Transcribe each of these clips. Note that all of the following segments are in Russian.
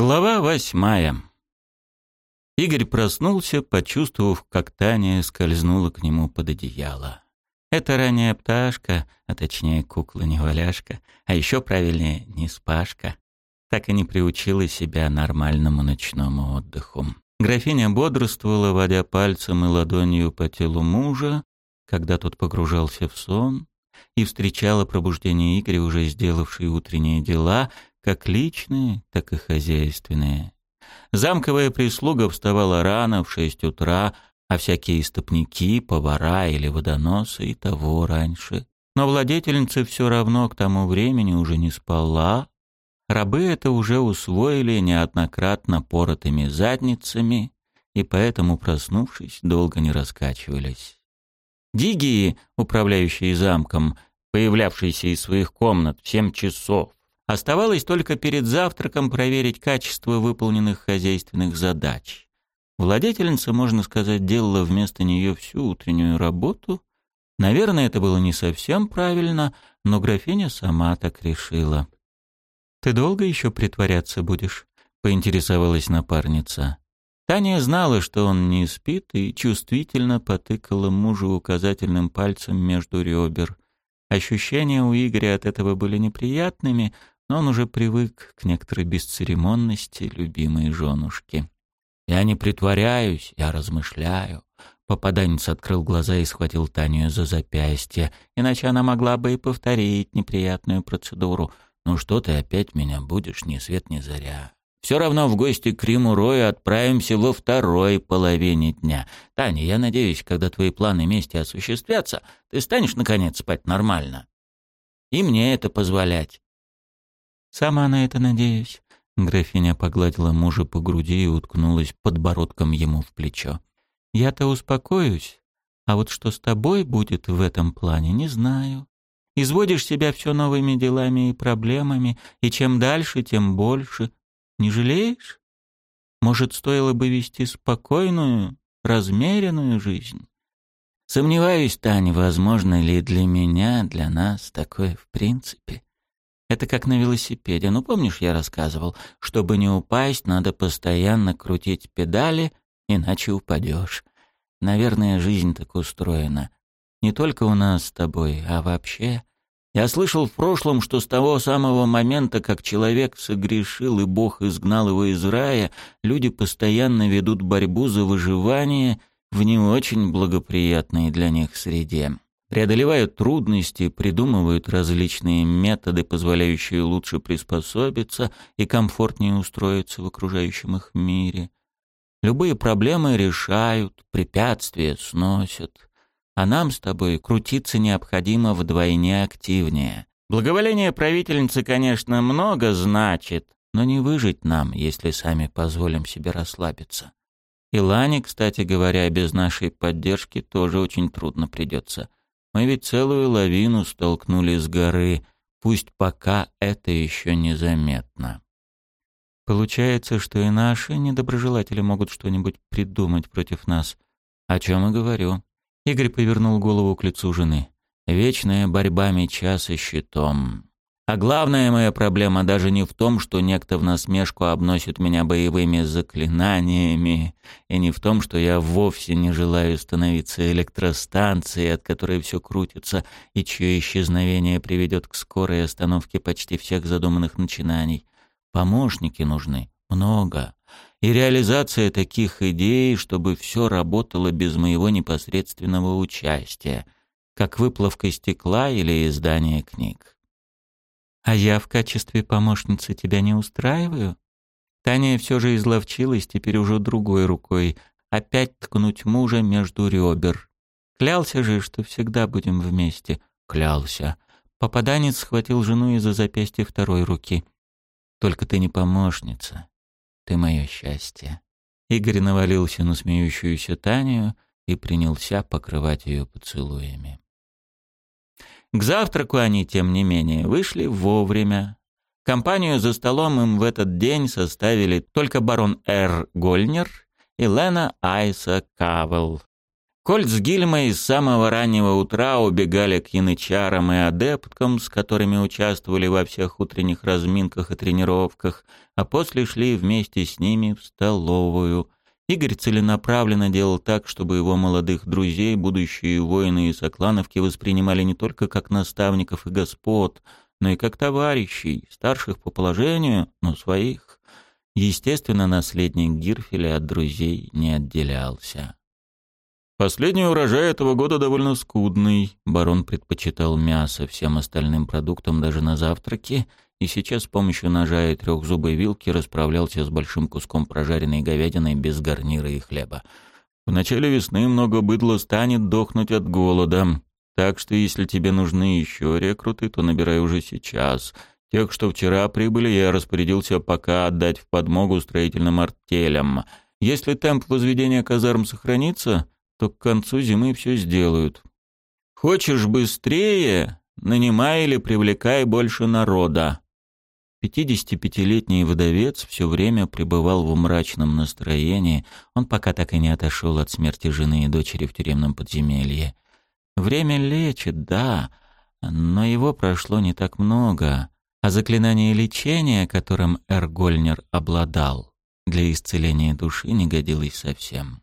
Глава восьмая. Игорь проснулся, почувствовав, как Таня скользнула к нему под одеяло. Это ранняя пташка, а точнее кукла-неваляшка, а еще правильнее неспашка, так и не приучила себя нормальному ночному отдыху. Графиня бодрствовала, водя пальцем и ладонью по телу мужа, когда тот погружался в сон, и встречала пробуждение Игоря, уже сделавшей утренние дела, как личные, так и хозяйственные. Замковая прислуга вставала рано, в шесть утра, а всякие истопники, повара или водоносы и того раньше. Но владетельница все равно к тому времени уже не спала. Рабы это уже усвоили неоднократно поротыми задницами и поэтому, проснувшись, долго не раскачивались. Дигии, управляющие замком, появлявшиеся из своих комнат в семь часов, Оставалось только перед завтраком проверить качество выполненных хозяйственных задач. Владетельница, можно сказать, делала вместо нее всю утреннюю работу. Наверное, это было не совсем правильно, но графиня сама так решила. «Ты долго еще притворяться будешь?» — поинтересовалась напарница. Таня знала, что он не спит, и чувствительно потыкала мужу указательным пальцем между ребер. Ощущения у Игоря от этого были неприятными, но он уже привык к некоторой бесцеремонности любимой женушки. «Я не притворяюсь, я размышляю». Попаданец открыл глаза и схватил Таню за запястье, иначе она могла бы и повторить неприятную процедуру. «Ну что ты опять меня будешь, ни свет ни заря?» «Все равно в гости к Риму Рою отправимся во второй половине дня. Таня, я надеюсь, когда твои планы мести осуществятся, ты станешь, наконец, спать нормально. И мне это позволять». Сама на это надеюсь». Графиня погладила мужа по груди и уткнулась подбородком ему в плечо. «Я-то успокоюсь, а вот что с тобой будет в этом плане, не знаю. Изводишь себя все новыми делами и проблемами, и чем дальше, тем больше. Не жалеешь? Может, стоило бы вести спокойную, размеренную жизнь?» Сомневаюсь, Таня, возможно ли для меня, для нас такое в принципе. Это как на велосипеде. Ну, помнишь, я рассказывал, чтобы не упасть, надо постоянно крутить педали, иначе упадешь. Наверное, жизнь так устроена. Не только у нас с тобой, а вообще. Я слышал в прошлом, что с того самого момента, как человек согрешил и Бог изгнал его из рая, люди постоянно ведут борьбу за выживание в не очень благоприятной для них среде преодолевают трудности, придумывают различные методы, позволяющие лучше приспособиться и комфортнее устроиться в окружающем их мире. Любые проблемы решают, препятствия сносят. А нам с тобой крутиться необходимо вдвойне активнее. Благоволение правительницы, конечно, много значит, но не выжить нам, если сами позволим себе расслабиться. И Лане, кстати говоря, без нашей поддержки тоже очень трудно придется. Мы ведь целую лавину столкнули с горы, пусть пока это еще незаметно. Получается, что и наши недоброжелатели могут что-нибудь придумать против нас. О чем и говорю. Игорь повернул голову к лицу жены. Вечная борьба меча со щитом. А главная моя проблема даже не в том, что некто в насмешку обносит меня боевыми заклинаниями, и не в том, что я вовсе не желаю становиться электростанцией, от которой все крутится, и чье исчезновение приведет к скорой остановке почти всех задуманных начинаний. Помощники нужны. Много. И реализация таких идей, чтобы все работало без моего непосредственного участия, как выплавка стекла или издание книг. А я в качестве помощницы тебя не устраиваю? Таня все же изловчилась теперь уже другой рукой. Опять ткнуть мужа между ребер. Клялся же, что всегда будем вместе. Клялся. Попаданец схватил жену из-за запястья второй руки. Только ты не помощница. Ты мое счастье. Игорь навалился на смеющуюся Таню и принялся покрывать ее поцелуями. К завтраку они тем не менее, вышли вовремя. Компанию за столом им в этот день составили только барон Р. Гольнер и Лена Айса Кавел. Кольт с Гильмой с самого раннего утра убегали к янычарам и адепткам, с которыми участвовали во всех утренних разминках и тренировках, а после шли вместе с ними в столовую – Игорь целенаправленно делал так, чтобы его молодых друзей, будущие воины и соклановки воспринимали не только как наставников и господ, но и как товарищей, старших по положению, но своих. Естественно, наследник Гирфеля от друзей не отделялся. Последний урожай этого года довольно скудный. Барон предпочитал мясо всем остальным продуктам даже на завтраке и сейчас с помощью ножа и трехзубой вилки расправлялся с большим куском прожаренной говядины без гарнира и хлеба. В начале весны много быдла станет дохнуть от голода, так что если тебе нужны еще рекруты, то набирай уже сейчас. Тех, что вчера прибыли, я распорядился пока отдать в подмогу строительным артелям. Если темп возведения казарм сохранится, то к концу зимы все сделают. Хочешь быстрее? Нанимай или привлекай больше народа. Пятидесятипятилетний вдовец все время пребывал в мрачном настроении, он пока так и не отошел от смерти жены и дочери в тюремном подземелье. Время лечит, да, но его прошло не так много, а заклинание лечения, которым Эргольнер обладал, для исцеления души не годилось совсем.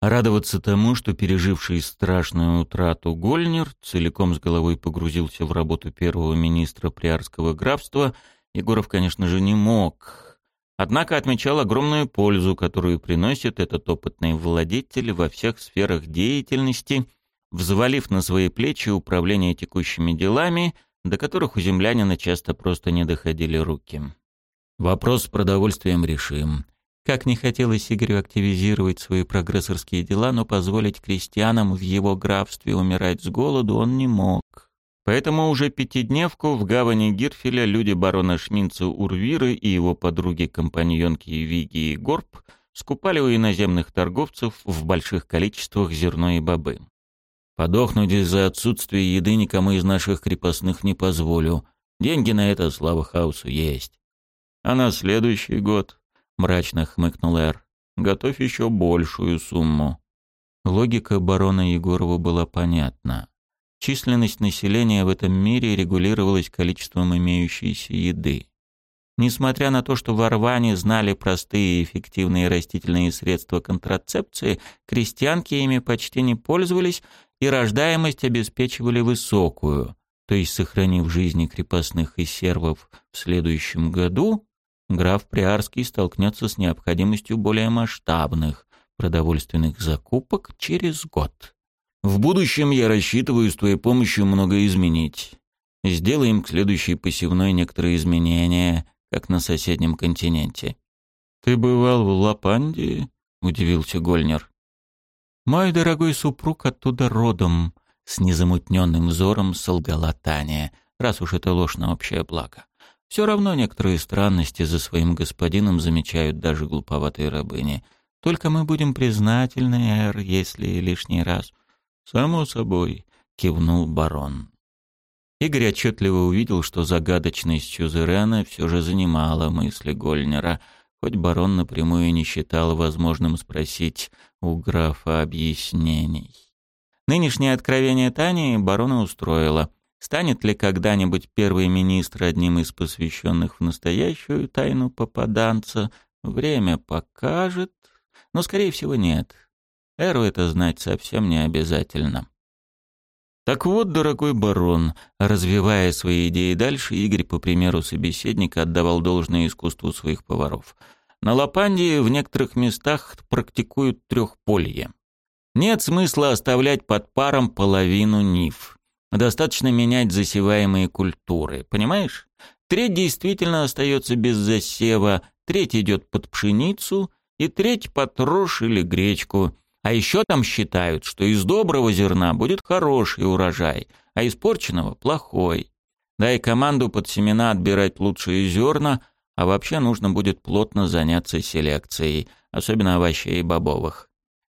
Радоваться тому, что переживший страшную утрату Гольнер целиком с головой погрузился в работу первого министра Приарского графства, Егоров, конечно же, не мог. Однако отмечал огромную пользу, которую приносит этот опытный владетель во всех сферах деятельности, взвалив на свои плечи управление текущими делами, до которых у землянина часто просто не доходили руки. «Вопрос с продовольствием решим», как не хотелось Игорю активизировать свои прогрессорские дела, но позволить крестьянам в его графстве умирать с голоду он не мог. Поэтому уже пятидневку в гавани Гирфеля люди барона Шминца Урвиры и его подруги-компаньонки Виги и Горб скупали у иноземных торговцев в больших количествах зерно и бобы. «Подохнуть из-за отсутствия еды никому из наших крепостных не позволю. Деньги на это, слава хаусу, есть. А на следующий год мрачно хмыкнул Эр. «Готовь еще большую сумму». Логика барона Егорова была понятна. Численность населения в этом мире регулировалась количеством имеющейся еды. Несмотря на то, что в Орване знали простые и эффективные растительные средства контрацепции, крестьянки ими почти не пользовались и рождаемость обеспечивали высокую, то есть сохранив жизни крепостных и сервов в следующем году, Граф Приарский столкнется с необходимостью более масштабных продовольственных закупок через год. В будущем я рассчитываю с твоей помощью многое изменить. Сделаем к следующей посевной некоторые изменения, как на соседнем континенте. Ты бывал в Лапандии? удивился Гольнер. Мой дорогой супруг оттуда родом, с незамутненным взором солгала Таня, раз уж это ложь на общее благо. Все равно некоторые странности за своим господином замечают даже глуповатые рабыни. Только мы будем признательны, Эр, если лишний раз. Само собой, кивнул барон. Игорь отчетливо увидел, что загадочность Сюзерена все же занимала мысли Гольнера, хоть барон напрямую не считал возможным спросить у графа объяснений. Нынешнее откровение Тани барона устроило — Станет ли когда-нибудь первый министр одним из посвященных в настоящую тайну попаданца? Время покажет, но, скорее всего, нет. Эру это знать совсем не обязательно. Так вот, дорогой барон, развивая свои идеи дальше, Игорь, по примеру собеседника, отдавал должное искусству своих поваров. На Лапандии в некоторых местах практикуют трехполье. Нет смысла оставлять под паром половину нив достаточно менять засеваемые культуры, понимаешь? Треть действительно остается без засева, треть идет под пшеницу и треть под рожь или гречку. А еще там считают, что из доброго зерна будет хороший урожай, а испорченного – плохой. Дай команду под семена отбирать лучшие зерна, а вообще нужно будет плотно заняться селекцией, особенно овощей и бобовых.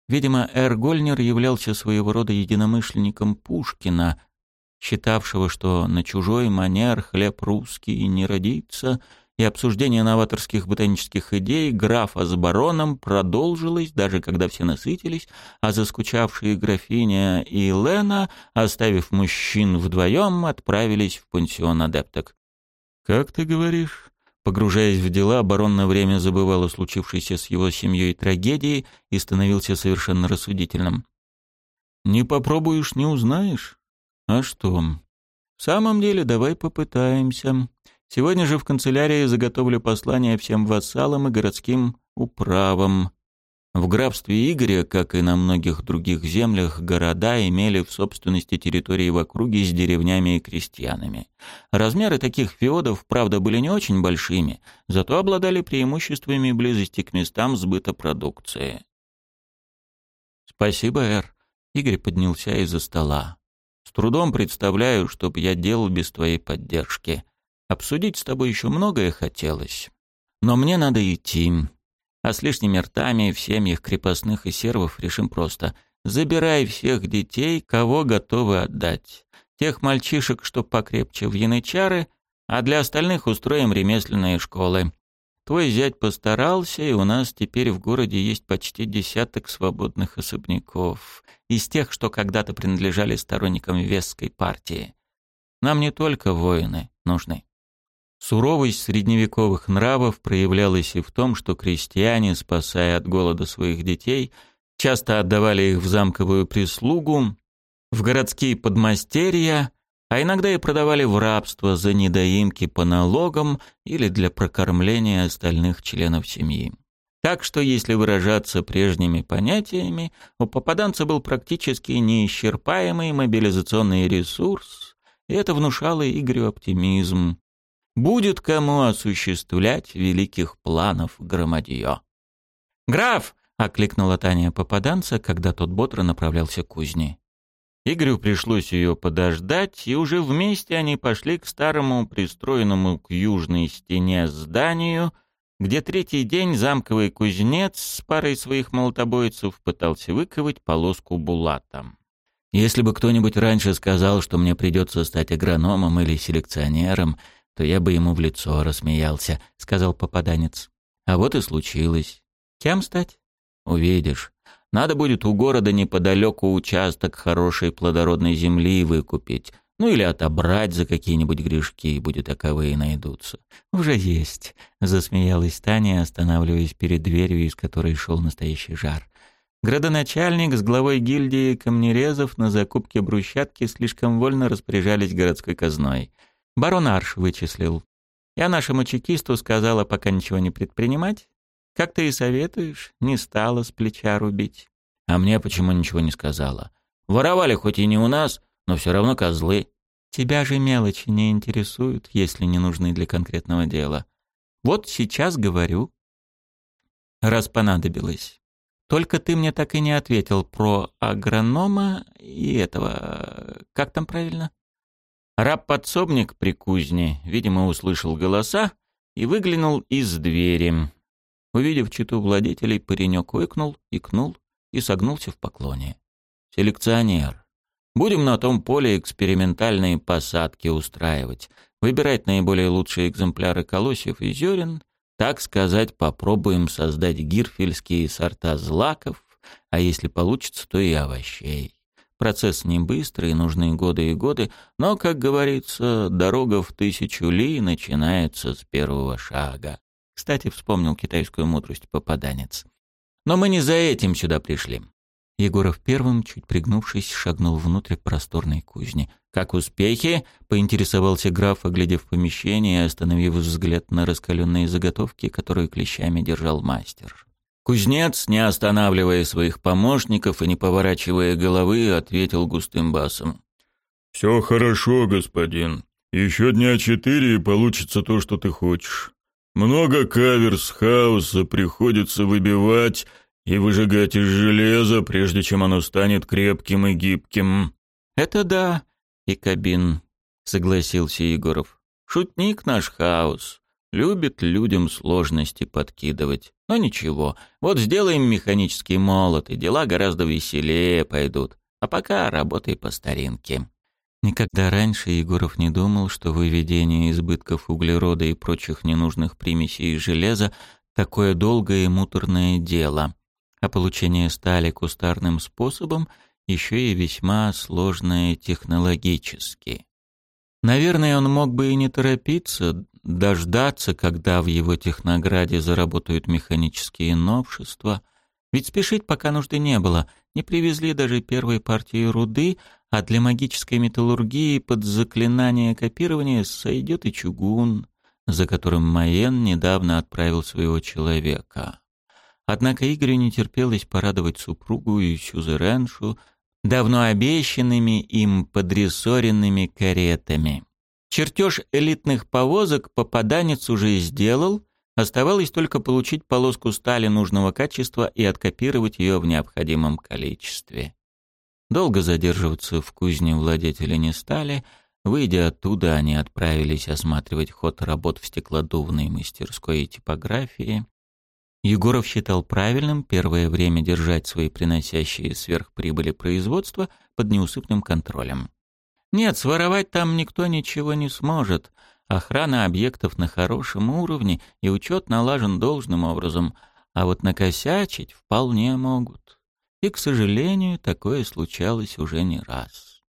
Видимо, Эргольнер являлся своего рода единомышленником Пушкина, считавшего, что на чужой манер хлеб русский не родится, и обсуждение новаторских ботанических идей графа с бароном продолжилось, даже когда все насытились, а заскучавшие графиня и Лена, оставив мужчин вдвоем, отправились в пансион адепток. «Как ты говоришь?» Погружаясь в дела, барон на время забывал о случившейся с его семьей трагедии и становился совершенно рассудительным. «Не попробуешь — не узнаешь. А что? В самом деле, давай попытаемся. Сегодня же в канцелярии заготовлю послание всем вассалам и городским управам. В графстве Игоря, как и на многих других землях, города имели в собственности территории в округе с деревнями и крестьянами. Размеры таких феодов, правда, были не очень большими, зато обладали преимуществами близости к местам сбыта продукции. «Спасибо, Эр», — Игорь поднялся из-за стола. С трудом представляю, что бы я делал без твоей поддержки. Обсудить с тобой еще многое хотелось. Но мне надо идти. А с лишними ртами в семьях крепостных и сервов решим просто. Забирай всех детей, кого готовы отдать. Тех мальчишек, что покрепче в янычары, а для остальных устроим ремесленные школы. Твой зять постарался, и у нас теперь в городе есть почти десяток свободных особняков, из тех, что когда-то принадлежали сторонникам Вестской партии. Нам не только воины нужны. Суровость средневековых нравов проявлялась и в том, что крестьяне, спасая от голода своих детей, часто отдавали их в замковую прислугу, в городские подмастерья, а иногда и продавали в рабство за недоимки по налогам или для прокормления остальных членов семьи. Так что, если выражаться прежними понятиями, у попаданца был практически неисчерпаемый мобилизационный ресурс, и это внушало Игорю оптимизм. Будет кому осуществлять великих планов громадье. «Граф!» — окликнула Таня попаданца, когда тот бодро направлялся к кузне. Игорю пришлось ее подождать, и уже вместе они пошли к старому, пристроенному к южной стене зданию, где третий день замковый кузнец с парой своих молотобойцев пытался выковать полоску булатом. Если бы кто-нибудь раньше сказал, что мне придется стать агрономом или селекционером, то я бы ему в лицо рассмеялся», — сказал попаданец. «А вот и случилось. Кем стать?» «Увидишь. Надо будет у города неподалеку участок хорошей плодородной земли выкупить. Ну или отобрать за какие-нибудь грешки, будет таковые найдутся. Уже есть, засмеялась Таня, останавливаясь перед дверью, из которой шел настоящий жар. Градоначальник с главой гильдии камнерезов на закупке брусчатки слишком вольно распоряжались городской казной. Барон Арш вычислил. Я нашему чекисту сказала пока ничего не предпринимать, как ты и советуешь, не стала с плеча рубить. А мне почему ничего не сказала? Воровали хоть и не у нас, но все равно козлы. Тебя же мелочи не интересуют, если не нужны для конкретного дела. Вот сейчас говорю. Раз понадобилось. Только ты мне так и не ответил про агронома и этого... Как там правильно? Раб-подсобник при кузне, видимо, услышал голоса и выглянул из двери. Увидев читу владетелей, паренек выкнул, икнул и согнулся в поклоне. «Селекционер, будем на том поле экспериментальные посадки устраивать, выбирать наиболее лучшие экземпляры колосьев и зерен, так сказать, попробуем создать гирфельские сорта злаков, а если получится, то и овощей. Процесс не быстрый, нужны годы и годы, но, как говорится, дорога в тысячу ли начинается с первого шага. Кстати, вспомнил китайскую мудрость попаданец. Но мы не за этим сюда пришли. Егоров первым, чуть пригнувшись, шагнул внутрь просторной кузни. «Как успехи?» — поинтересовался граф, оглядев помещение и остановив взгляд на раскаленные заготовки, которые клещами держал мастер. Кузнец, не останавливая своих помощников и не поворачивая головы, ответил густым басом. «Все хорошо, господин. Еще дня четыре, и получится то, что ты хочешь». Много каверс хаоса приходится выбивать и выжигать из железа, прежде чем оно станет крепким и гибким. Это да, и кабин, согласился Егоров. Шутник наш хаос. Любит людям сложности подкидывать. Но ничего, вот сделаем механический молот, и дела гораздо веселее пойдут. А пока работай по старинке. Никогда раньше Егоров не думал, что выведение избытков углерода и прочих ненужных примесей из железа – такое долгое и муторное дело, а получение стали кустарным способом еще и весьма сложное технологически. Наверное, он мог бы и не торопиться, дождаться, когда в его технограде заработают механические новшества, ведь спешить пока нужды не было, не привезли даже первой партии руды – а для магической металлургии под заклинание копирования сойдет и чугун, за которым Майен недавно отправил своего человека. Однако Игорю не терпелось порадовать супругу и сюзереншу давно обещанными им подрессоренными каретами. Чертеж элитных повозок попаданец уже сделал, оставалось только получить полоску стали нужного качества и откопировать ее в необходимом количестве. Долго задерживаться в кузне владетели не стали. Выйдя оттуда, они отправились осматривать ход работ в стеклодувной мастерской и типографии. Егоров считал правильным первое время держать свои приносящие сверхприбыли производства под неусыпным контролем. Нет, своровать там никто ничего не сможет. Охрана объектов на хорошем уровне и учет налажен должным образом, а вот накосячить вполне могут. И, к сожалению, такое случалось уже не раз.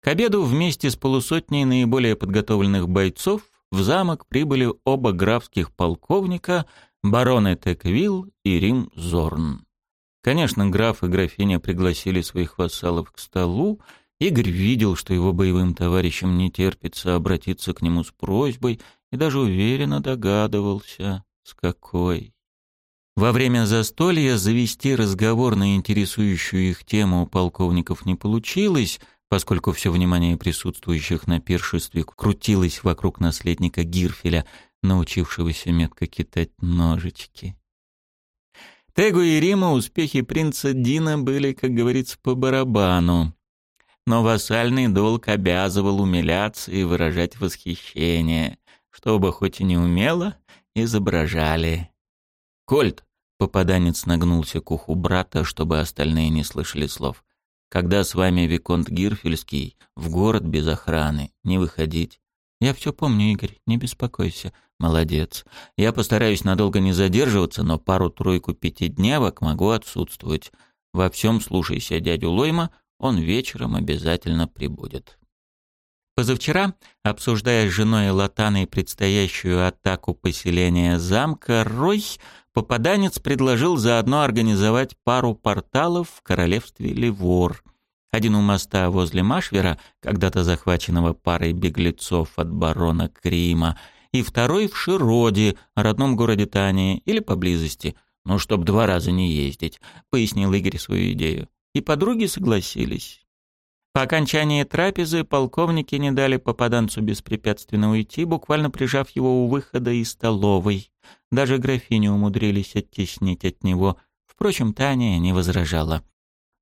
К обеду вместе с полусотней наиболее подготовленных бойцов в замок прибыли оба графских полковника, бароны Теквилл и Рим Зорн. Конечно, граф и графиня пригласили своих вассалов к столу, Игорь видел, что его боевым товарищам не терпится обратиться к нему с просьбой и даже уверенно догадывался, с какой. Во время застолья завести разговор на интересующую их тему у полковников не получилось, поскольку все внимание присутствующих на пиршестве крутилось вокруг наследника Гирфеля, научившегося метко китать ножички. Тегу и Рима успехи принца Дина были, как говорится, по барабану. Но вассальный долг обязывал умиляться и выражать восхищение, чтобы хоть и не умело, изображали. «Кольт!» — попаданец нагнулся к уху брата, чтобы остальные не слышали слов. «Когда с вами Виконт Гирфельский, в город без охраны, не выходить». «Я все помню, Игорь, не беспокойся. Молодец. Я постараюсь надолго не задерживаться, но пару-тройку пятидневок могу отсутствовать. Во всем слушайся дядю Лойма, он вечером обязательно прибудет». Позавчера, обсуждая с женой Латаной предстоящую атаку поселения замка, Рой, попаданец, предложил заодно организовать пару порталов в королевстве Ливор. Один у моста возле Машвера, когда-то захваченного парой беглецов от барона Крима, и второй в Широде, родном городе Тании, или поблизости. «Ну, чтоб два раза не ездить», — пояснил Игорь свою идею. И подруги согласились. По окончании трапезы полковники не дали попаданцу беспрепятственно уйти, буквально прижав его у выхода из столовой. Даже графини умудрились оттеснить от него. Впрочем, Таня не возражала.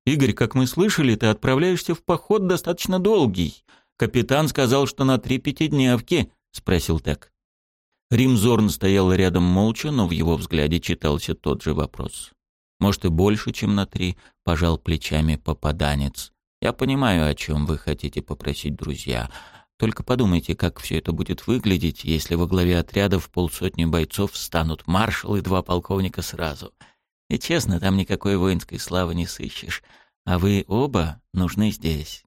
«Игорь, как мы слышали, ты отправляешься в поход достаточно долгий. Капитан сказал, что на три пятидневки», — спросил так. Римзорн стоял рядом молча, но в его взгляде читался тот же вопрос. «Может, и больше, чем на три», — пожал плечами попаданец. Я понимаю, о чем вы хотите попросить, друзья. Только подумайте, как все это будет выглядеть, если во главе отряда в полсотни бойцов станут маршал и два полковника сразу. И честно, там никакой воинской славы не сыщешь. А вы оба нужны здесь.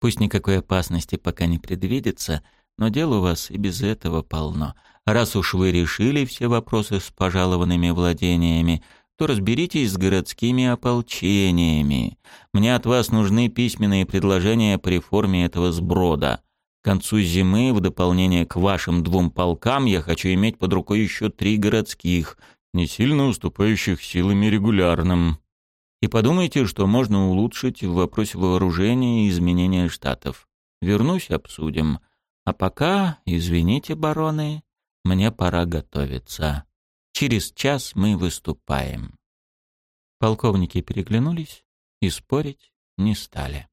Пусть никакой опасности пока не предвидится, но дел у вас и без этого полно. Раз уж вы решили все вопросы с пожалованными владениями, то разберитесь с городскими ополчениями. Мне от вас нужны письменные предложения по реформе этого сброда. К концу зимы, в дополнение к вашим двум полкам, я хочу иметь под рукой еще три городских, не сильно уступающих силами регулярным. И подумайте, что можно улучшить в вопросе вооружения и изменения штатов. Вернусь, обсудим. А пока, извините, бароны, мне пора готовиться. Через час мы выступаем. Полковники переглянулись и спорить не стали.